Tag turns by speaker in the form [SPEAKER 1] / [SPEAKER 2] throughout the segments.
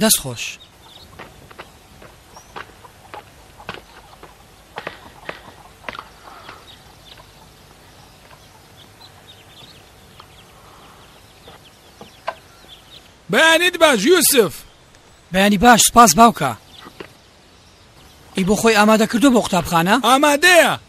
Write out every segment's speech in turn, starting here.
[SPEAKER 1] دەست خۆش.
[SPEAKER 2] بەیانیت باش یوسف
[SPEAKER 1] بەیانی باش سپاس باوکە ئی بۆ خۆی ئامادەکردو بۆ قوتابخانە
[SPEAKER 2] ئامادەیە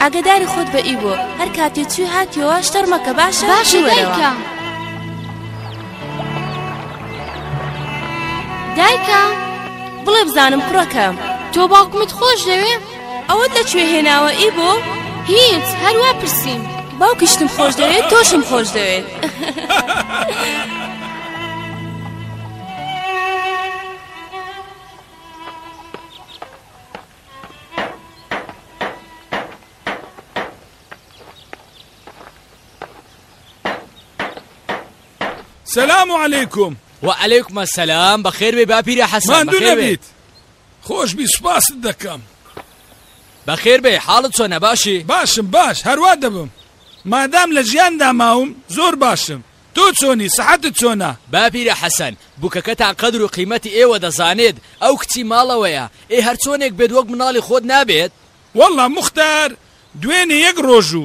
[SPEAKER 3] ئاگداری خۆت بە ئی بۆ هەر کاتێ چی هاتیەوە شتەرمەکە باش
[SPEAKER 4] باشی وەرەوە
[SPEAKER 3] دایکە بڵێ بزانم کوڕەکەم
[SPEAKER 4] تۆ باوکمت خۆش دەوێ
[SPEAKER 3] ئەوەت لە کوێ هێناوە ئیبۆ؟
[SPEAKER 4] هیچ هەروا پرسیم
[SPEAKER 3] باوکیشتم خۆش دەوێت تۆشم خۆش دەوێت
[SPEAKER 2] سلام و
[SPEAKER 5] علیکم و علیکمە سەسلام بەخێر بێ
[SPEAKER 2] باپیرە
[SPEAKER 5] حەسان ماندوو
[SPEAKER 2] نەبیت خۆشبی سوپاست دەکەم.
[SPEAKER 5] بەخێربێی حاڵت چۆنە باشی؟
[SPEAKER 2] باشم باش هەروا دەبم مادام لە ژیاندا ماوم زۆر باشم تۆ چۆنی سەحەتت چۆنە؟
[SPEAKER 5] باپیرە حەسەن بوکەکەتان قەدر و قیمەتی ئێوە دەزانێت ئەو کچی ماڵەوەیە ئێ هەرچۆنێک بێت وەک مناڵی خۆت نابێت؟
[SPEAKER 2] وەڵا موختار دوێنێ یەک ڕۆژ و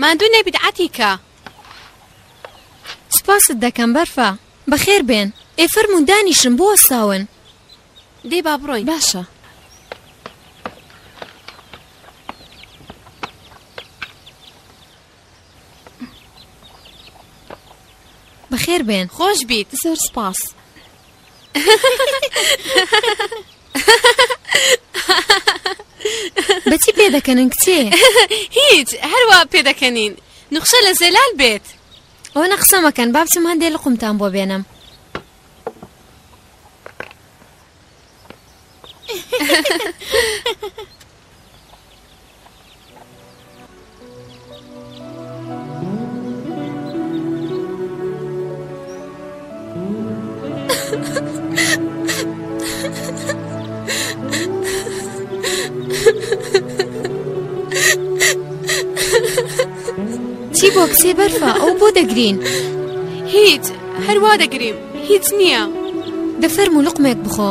[SPEAKER 4] ماندوو نەبیت عەتیکە.
[SPEAKER 6] سوپاست دەکەم بەرفە. بەخێر بێن. ئێ فەرموون دانیشن بوەستاون.
[SPEAKER 4] دەی با بڕۆین.
[SPEAKER 6] باشە. بەخێر بێن.
[SPEAKER 4] خۆش بیت.
[SPEAKER 6] زۆر سوپاس. بەچی پێ دەکەنن کچێ
[SPEAKER 4] هیچ هەروە پێ دەکەنین نوخشە لە زێلال بێت
[SPEAKER 6] ئەو نە قسەمەکەن بابچم هەندێ لە قومتان بۆ بێنم چی بۆ کچێ بەرفە ئەو بۆ دەگرین
[SPEAKER 4] هیچ هەروا دەگریم هیچ نییە
[SPEAKER 6] دەفەرمو لقمێک بخۆ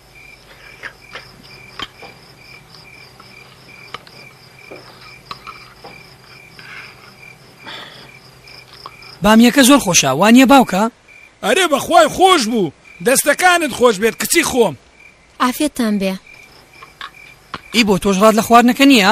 [SPEAKER 1] بامیەکە زۆر خۆشە وانە باوکە
[SPEAKER 2] ئەرێ بەخوای خۆش بوو دەستەکانت خۆش بێت کچی خۆم
[SPEAKER 6] ئافێتان بێ
[SPEAKER 1] ئی بۆ تۆش ڕات لە خواردنەکە نییە؟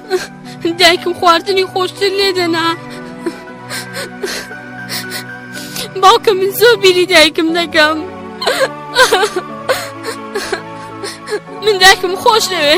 [SPEAKER 7] دایکم خواردنی خۆشتر لێ دەنا باوکە من زۆر بیری دایکم دەکەم من دایکم خۆش دەوێ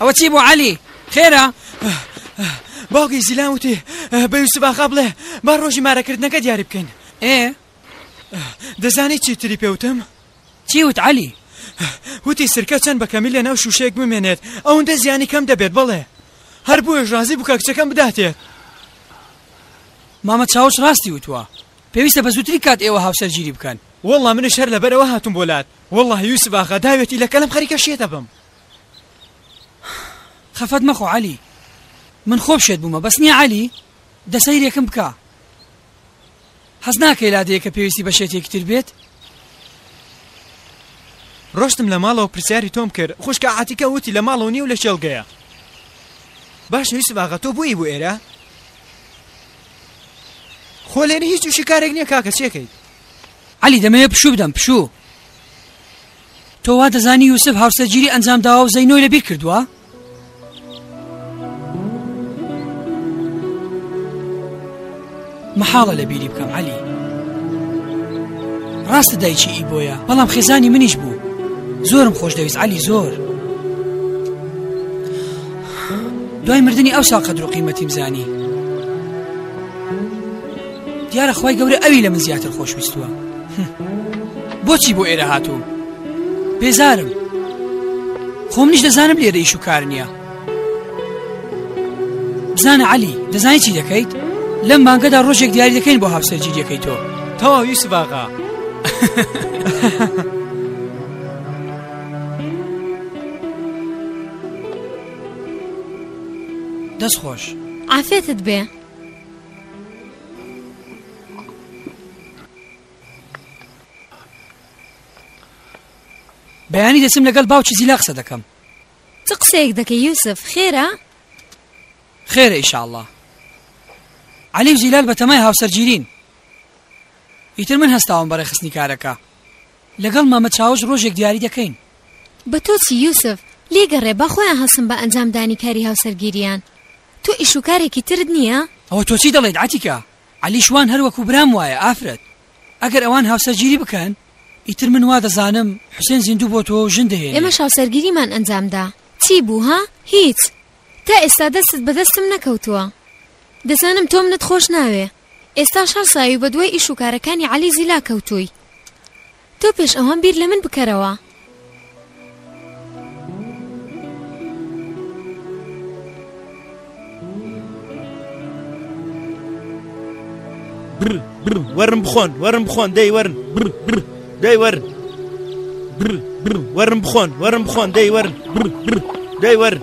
[SPEAKER 1] ئەوە چی بوو عەلی خێرە
[SPEAKER 8] باوکی زیلان وتی بە یوسف ئاخا بڵێ با ڕۆژی مارەکردنەکە دیاری بکەین
[SPEAKER 1] ئێ
[SPEAKER 8] دەزانی چی تری پێوتم
[SPEAKER 1] چی وت عەلی
[SPEAKER 8] وتی سرکە چەند بەکەمی لە ناو شوشەیەک بمێنێت ئەوەندە زیانی کەم دەبێت بڵێ هەر بووش ڕازی بکە کچەکەم بداتێت
[SPEAKER 1] مامە چاوش ڕاستی وتووە پێویستە بە زووتری کات ئێوە هاوسەرگیری بکەن
[SPEAKER 8] وەڵام منش هەر لەبەرەوە هاتوم بۆلات وەڵڵاهی یوسف ئاغا داوێتی لە کەلم خەریکە شێت دەبم
[SPEAKER 1] خەفەت مەخۆ عەلی من خۆم شێت بوومە بەس نییە عەلی دە سەیرێکم بکە حەز ناکەی لادەیەکە پێویستی بە شێتێکی تر بێت
[SPEAKER 8] ڕۆشتم لە ماڵەوە پرسیاری تۆم کرد خوشکە عاتیکە وتی لە ماڵەوە نیە و لە کێڵگەیە باش یوسف ئاغا تۆ بۆیی بۆ ئێرە خۆ لێرە هیچ و شکارێک نییە کاکە چێکەیت
[SPEAKER 1] عەلی، دەمەوێ پشوو بدەم، پشوو. تۆ وا دەزانی یوسف هاوسەرگیری ئەنجام داوە و زەینۆی لەبیر کردووە؟ مەحاڵە لە بیری بکەم عەلی ڕاستە دایکی ئی بۆیە بەڵام خێزانی منیش بوو زۆرم خۆش دەویست عەلی زۆر دوای مردنی ئەو ساقە درو قیمەتیم زانی دیارە خی گەورە ئەوی لە من زیاتر خۆشویستووە بۆچی بۆ ئێرە هاتوو بێزارم خۆم نیش دەزانم لێرە ئیش و کار نییە بزانە علی دەزانی چی دەکەیت لەم مانگەدا ڕۆژێک دیاری دەکەین بۆ هاوسەرگیریەکەی تۆ
[SPEAKER 8] تەواو یوسف ئاغا
[SPEAKER 1] دەست خۆش
[SPEAKER 6] عافێتت بێ
[SPEAKER 1] بەیانی دەچم لەگەڵ باوکی زیلا قسە دەکەم
[SPEAKER 6] چ قسەیەک دەکەی یوسف خێرە
[SPEAKER 1] خێرە ئیشاءله علی و زیلال بەتەمای هاوسەرگیرین ئیتر من هەستاوم بەڕێ خستنی کارەکە لەگەڵ مامە چاوش ڕۆژێک دیاری دەکەین.
[SPEAKER 6] بە تۆ چی یوسف، لێ گەڕێ با خۆیان هەڵسن بە ئەنجام دانی کاری هاوسەرگیریان. تۆ ئیش و کارێکی ترت نییە؟
[SPEAKER 1] ئەوە تۆ چی دەڵێیت عەتیکە؟ عەلی شوان هەر وەکوو برام وایە ئافرەت. ئەگەر ئەوان هاوسەرگیری بکەن ئیتر من وا دەزانم حوسێن زیندوو بۆ تۆ ژن دەهێنێ.
[SPEAKER 6] ئێمەش هاوسەرگیریمان ئەنجام دا. چی بوو ها؟ هیچ. تا ئێستا دەستت بە دەستم نەکەوتووە. دەزانم تۆ منت خۆش ناوێ. ئێستاش هەڵساوی بە دوای ئیش و کارەکانی عەلی زیلا کەوتووی تۆ پێش ئەوان بیر لە من بکەرەوە.
[SPEAKER 9] وەرن بخۆن وەرن بخۆن دەی وەرن دەی وەرن وەرن بخۆن وەرن بخۆن دەی وەرن دەی
[SPEAKER 1] وەرن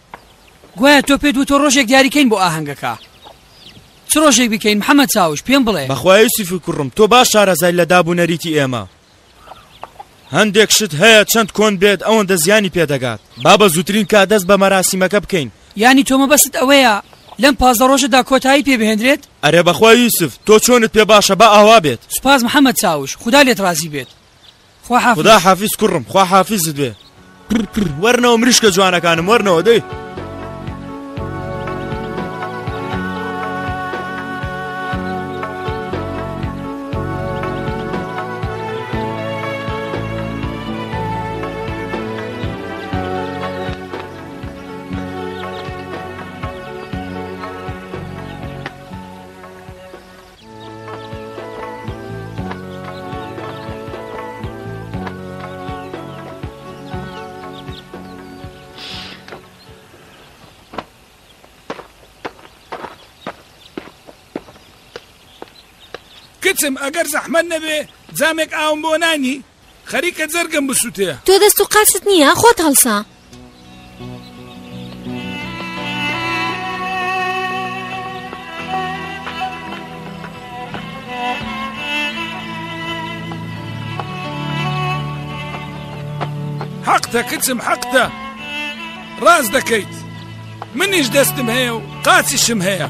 [SPEAKER 1] گوایە تۆ پێت وتوە ڕۆژێک دیاری کەین بۆ ئاهەنگەکە چ ڕۆژێک بیکەین محەممەد چاوش پێم بڵێ
[SPEAKER 9] بەخوا یوسفی کوڕم تۆ باش شارەزای لە داب و نەریتی ئێمە هەندێک شت هەیە چەند کۆن بێت ئەوەندە زیانی پێدەگات با بە زووترین کا دەست بە مەراسیمەکە بکەین
[SPEAKER 1] ینی تۆمە بەست ئەوەیە لەم پازدە ڕۆژەدا کۆتایی پێ بهێنرێت
[SPEAKER 9] ئەرێ بەخوا یوسف تۆ چۆنت پێ باشە بە ئاوا بێت
[SPEAKER 1] سوپاس محەممەد چاوش خدا لێت ڕازی بێت
[SPEAKER 9] خودا حافیز کوڕم خوا حافیزت بێ وەرنەوە مریشکە جوانەکانم وەرنەوە دەی
[SPEAKER 2] کچم ئەگەر زەحمەت نەبێ جامێک ئاوم بۆ نانی؟ خەریکە جەرگم بسوتێ
[SPEAKER 6] تۆ دەست و قاچت نییە خۆت هەڵسا
[SPEAKER 2] حەقتە کچم حەقتە ڕاست دەکەیت منیش دەستم هەیە و قاچیشم هەیە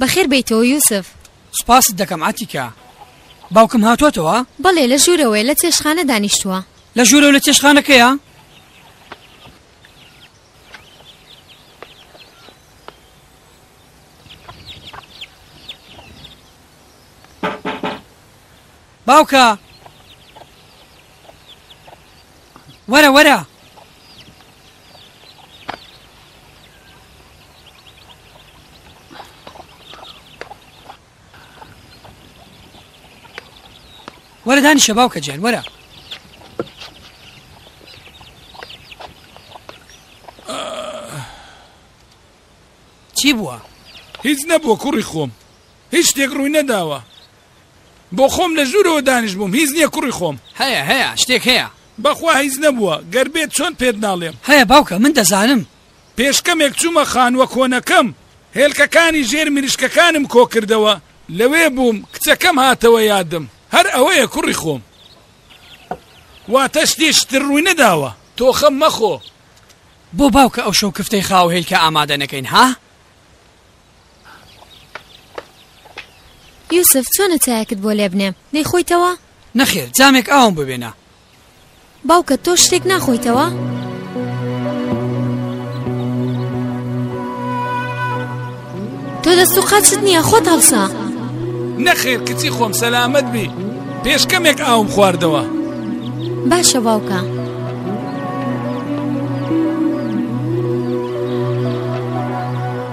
[SPEAKER 6] بەخێر بێیتەوە یوسف
[SPEAKER 1] سوپاست دەکەم عتیکە باوکم هاتووەتەوە
[SPEAKER 6] بەڵێ لە ژوورەوەی لە چێشخانە دانیشتووە
[SPEAKER 1] لە ژوورە لە چێشخانەکەیە باوکە وەرە وەرە وەرە دانیشە باوکە جیان وەرە چی بووە؟
[SPEAKER 2] هیچ نەبووە کوڕی خۆم هیچ شتێک ڕووی نەداوە. بۆ خۆم لە ژوورەوە دانیشبووم، هیچ نییە کوڕی خۆم.
[SPEAKER 1] هەیە هەیە، شتێک هەیە.
[SPEAKER 2] بەخوا هیچ نەبووە، گەر بێت چۆن پێت ناڵێم.
[SPEAKER 1] هەیە باوکە، من دەزانم.
[SPEAKER 2] پێش کەمێک چوومە خانووە کۆنەکەم، هێلکەکانی ژێر مریشکەکانم کۆکردەوە، لەوێ بووم، کچەکەم هاتەوە یادم. هەر ئەوەیە کوڕی خۆم. واتە شتێکی تر ڕووی نەداوە. تۆ خەم مەخۆ.
[SPEAKER 1] بۆ باوکە ئەو شەو کفتەی خاو و هێلکە ئامادە نەکەین، ها؟
[SPEAKER 6] یوسف چۆنە چایەکت بۆ لێ بنێم دەیخۆیتەوە؟
[SPEAKER 1] نەخێر جامێک ئاوم ببێنە
[SPEAKER 6] باوکە تۆ شتێک ناخۆیتەوە؟ تۆ دەست و قاچت نییە خۆت هەڵسا
[SPEAKER 2] نەخێر کچی خۆم سەلامت بی پێش کەمێک ئاوم خواردەوە
[SPEAKER 6] باشە باوکە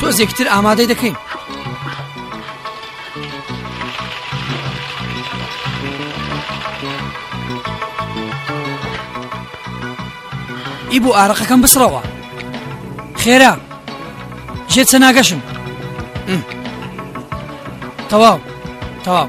[SPEAKER 1] تۆزێکی تر ئامادەی دەکەین. ئی بۆ ئارەقەکەم بسڕەوە خێرا ژێ چە ناگەشم تەواو تەواو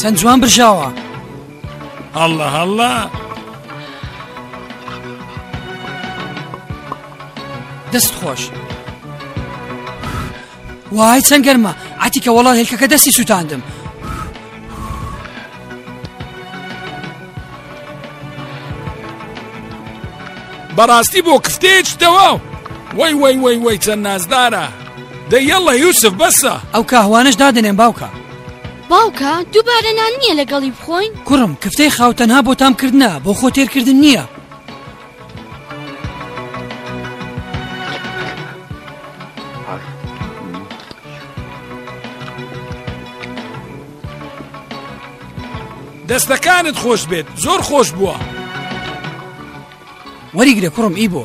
[SPEAKER 1] چەند جوان برژاوە
[SPEAKER 2] هەڵە هەڵە
[SPEAKER 1] دەست خۆش وای چەند گەرمە عتیکە وەڵا هێلکەکە دەستی سووتاندم
[SPEAKER 2] بەڕاستی بۆ کفتێچ تەواو وەی وەی وەی وەی چەند نازدارە دەیەڵە یوسف بەسە
[SPEAKER 1] ئەو کاهوانش دادنێن باوکە
[SPEAKER 7] باوکە دووبارە نان نییە لەگەڵی بخۆین
[SPEAKER 1] کوڕم کفتەی خاوتەنها بۆ تام کردە بۆ خۆ تێرکردن نییە
[SPEAKER 2] دەستەکانت خۆش بێت زۆر خۆش بووە
[SPEAKER 1] وەریگرە کوڕم ئی بۆ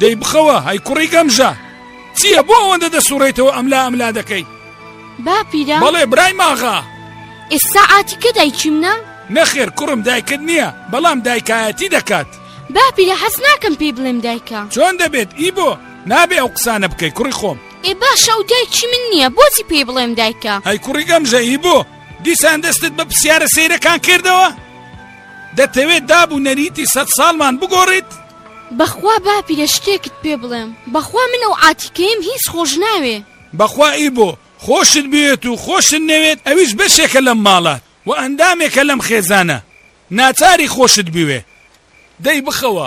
[SPEAKER 2] دەی بخەوە هەی کوڕی گەمژە چییە بۆ ئەوەندە دەسوڕێتەوە ئەملا ئەملا دەکەی
[SPEAKER 7] باپیرە
[SPEAKER 2] بەڵێ برای ماغا
[SPEAKER 7] ئێستا عاتیکە دایکی منە
[SPEAKER 2] نەخێر کوڕم دایکت نییە بەڵام دایکایەتی دەکات
[SPEAKER 7] باپیرە حەز ناکەم پێی بڵێم دایکە
[SPEAKER 2] چۆن دەبێت ئی بۆ نابێ ئەو قسانە بکەی کوڕی خۆم
[SPEAKER 7] ئێ باشە ئەو دایکی من نییە بۆچی پێی بڵێم دایکە
[SPEAKER 2] هەی کوڕی گەمژە ئی بۆ دیسان دەستت بە پرسیارە سەیرەکان کردەوە دەتەوێت داب و نەریتی سەد ساڵمان بگۆڕیت؟
[SPEAKER 7] بەخوا باپیرە شتێکت پێ بڵێم بەخوا من ئەو عاتیکەیەم هیچ خۆش ناوێ.
[SPEAKER 2] بەخوا ئیبۆ خۆشت بوێت و خۆشت نەوێت ئەویش بەشێکە لەم ماڵە و ئەندامێکە لەم خێزانە ناچاری خۆشت بوێ دەی بخەوە.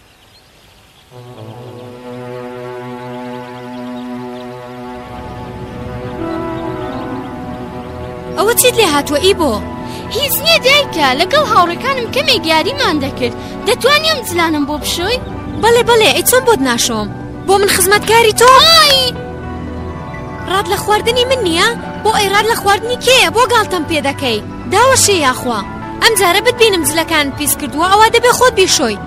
[SPEAKER 6] ئەوە چیت لێ هاتووە ئی بۆ
[SPEAKER 7] هیچ نییە دایکە لەگەڵ هاوڕەکانم کەمێ دیاریمان دەکرد دەتوانیم جلانم بۆ بشۆی
[SPEAKER 6] بەڵێ بەڵێ ئەی چۆن بۆت ناشۆم بۆ من خزمەتکاری تۆ ڕات لە خواردنی من نییە بۆ ئەی ڕات لە خواردنی کێیە بۆ گاڵتەم پێ دەکەی داوەشێ یاخوا ئەم جارە بتبینم جلەکان پیس کردووە ئەوە دەبێ خۆت بیشۆی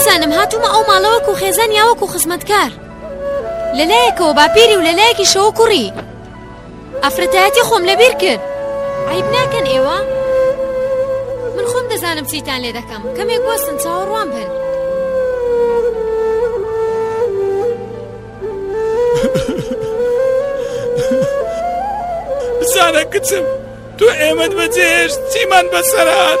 [SPEAKER 6] نازانم هاتوومە ئەو ماڵە وەکو خێزان یا وەکو خزمەتکار لەلایەکەوە باپیری و لەلایەکی شەوە کوڕی ئافرەتایەتی خۆم لەبیر کرد عیب ناکەن ئێوە من خۆم دەزانم چیتان لێ دەکەم کەمێک وەسن چاوەڕوان بن
[SPEAKER 2] بزانە کچم تۆ ئێمەت بەجێهێشت چیمان بەسەرات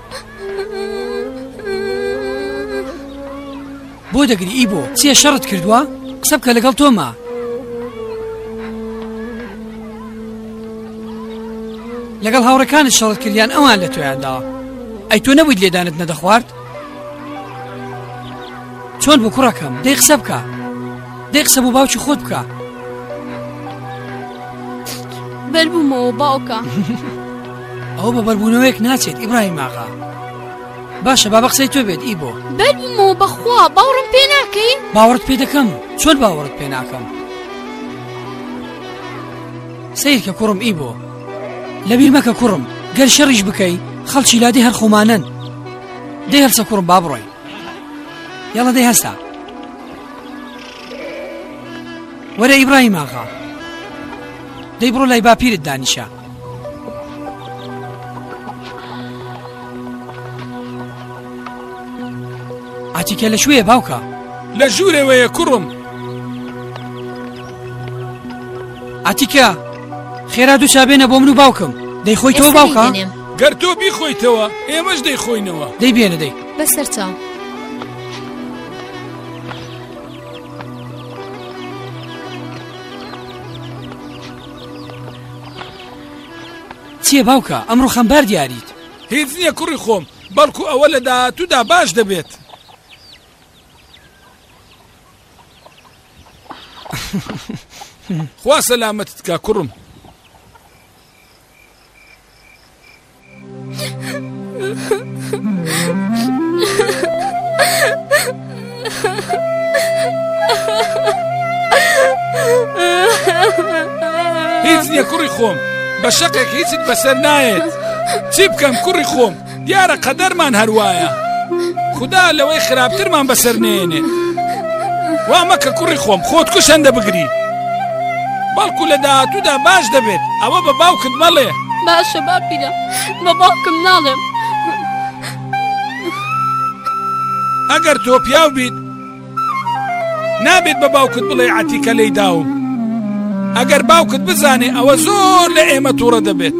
[SPEAKER 1] بۆ دەگری ئی بۆ چێ شەڕت کردووە قسە بکە لەگەڵ تۆما لەگەڵ هاوڕەکانت شەڕت کردیان ئەوان لە تۆیاندا ئەی تۆ نەبوویت لێدانت نەدەخوارد چۆن بۆ کوڕەکەم دەی قسە بکە دەی قسە بۆ باوکی خۆت بکە
[SPEAKER 7] بەربوومەوە باوکە.
[SPEAKER 1] ئەو بە بەربوونەوەیەک ناچێت ئیبراهیم ئاغا باشە بابە قسەی تۆ بێت ئی بۆ
[SPEAKER 7] بەرمەوە بەخوا باوڕم پێ ناکەین
[SPEAKER 1] باوەڕت پێ دەکەم چۆن باوەڕت پێ ناکەم سیر کە کوڕم ئی بۆ لەبیر مەکە کوڕم گەر شەڕیش بکەی خەڵکی لادی هەر خۆمانن دێ هەرچە کوڕم با بڕۆین یاڵە دەی هەستا وەرە ئیبراهیم ئاغا دەی بڕۆ لای باپیرت دانیشە ئاتیکە لە شوێ باوکە
[SPEAKER 2] لە ژوورەوەیە کوڕم
[SPEAKER 1] ئاتیکە خێرا دوو چابێنە بۆ من و باوکم دەی خۆی تۆ باوکە
[SPEAKER 2] گەر تۆ بیخۆیتەوە ئێمەش دەیخۆینەوە
[SPEAKER 1] دەی بێنە دەی
[SPEAKER 6] بەسەر چاو
[SPEAKER 1] چیە باوکە ئەمڕۆ خەمبار دیاریت.
[SPEAKER 2] هیچ نیە کوڕی خۆم بەڵکو ئەوە لە داهاتوودا باش دەبێت. خوا سەلامەتت کا کوڕم. هیچ نیە کوڕی خۆم بە شەقێک هیچت بەسەر نایەت چی بکەم کوڕی خۆم دیارە قەدەرمان هەروایە خدا لەوەی خراپترمان بەسەر نێنێ وا مەکە کوڕی خۆم خۆت کوشەندە بگری بەڵکو لە داهاتوودا باش دەبێت ئەوە بە باوکت مەڵێ
[SPEAKER 7] باشە باپیرە بە باوکم ناڵێم
[SPEAKER 2] ئەگەر تۆ پیاو بیت نابێت بە باوکت بڵێ عتیکە لی داوم ئەگەر باوکت بزانێ ئەوە زۆر لە ئێمە تووڕە دەبێت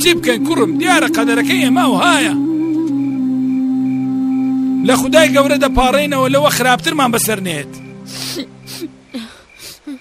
[SPEAKER 2] چی بکەین کوڕم دیارە قەدەرەکە ئێمە و هایە لە خدای گەورە دەپارڕینەوە لەوە خراپترمان بەسەر نێت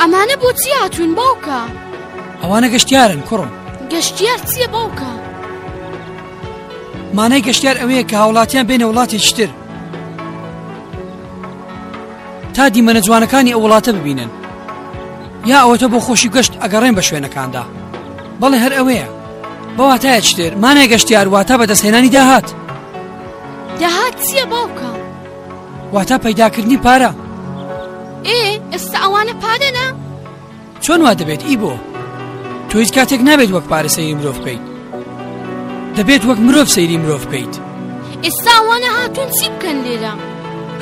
[SPEAKER 7] ئەمانە بۆچی هاتوون باوکە
[SPEAKER 1] ئەوانە گەشتیارن کوڕم
[SPEAKER 7] گەشتیار چییە باوکە
[SPEAKER 1] مانای گەشتیار ئەوەیە کە هاوڵاتیان بێنە وڵاتێکتر تا دیمەنە جوانەکانی ئەو وڵاتە ببینن یا ئەوەتە بۆ خۆشی گەشت ئەگەڕێن بە شوێنەکاندا بەڵێ هەر ئەوەیە بەواتایە چتر مانای گەشتیار واتا بەدەستهێنانی داهات
[SPEAKER 7] داهات چییە باوکە
[SPEAKER 1] واتا پەیداکردنی پارە
[SPEAKER 7] ئێ ئێستا ئەوانە پارەە
[SPEAKER 1] چۆن وا دەبێت ئی بۆ تۆ هیچ کاتێک نابێت وەک پارە سەیری مرۆڤ بکەیت دەبێت وەک مرۆڤ سەیری مرۆڤ بکەیت
[SPEAKER 7] ئێستا وانە هاتون چی بکەن لێرە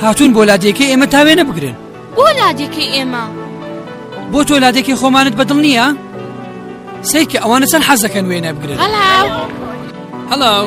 [SPEAKER 1] هاتون بۆ لادێکە ئێمە تاوێ نەبگرن
[SPEAKER 7] بۆ لادێکی ئێمە
[SPEAKER 1] بۆ تۆ لادێکی خۆمانت بەدڵ نییە سیرکە ئەوانە چەند حەزەکەن وێ
[SPEAKER 7] نەبگرن
[SPEAKER 1] هەڵاو هەڵاو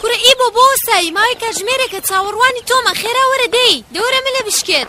[SPEAKER 6] کوڕە ئی بۆ بۆ وەستایی ماوەی کاتژمێرێکە چاوەڕوانی تۆمە خێرا وەرە دێی دەوەرە ملە بشکێت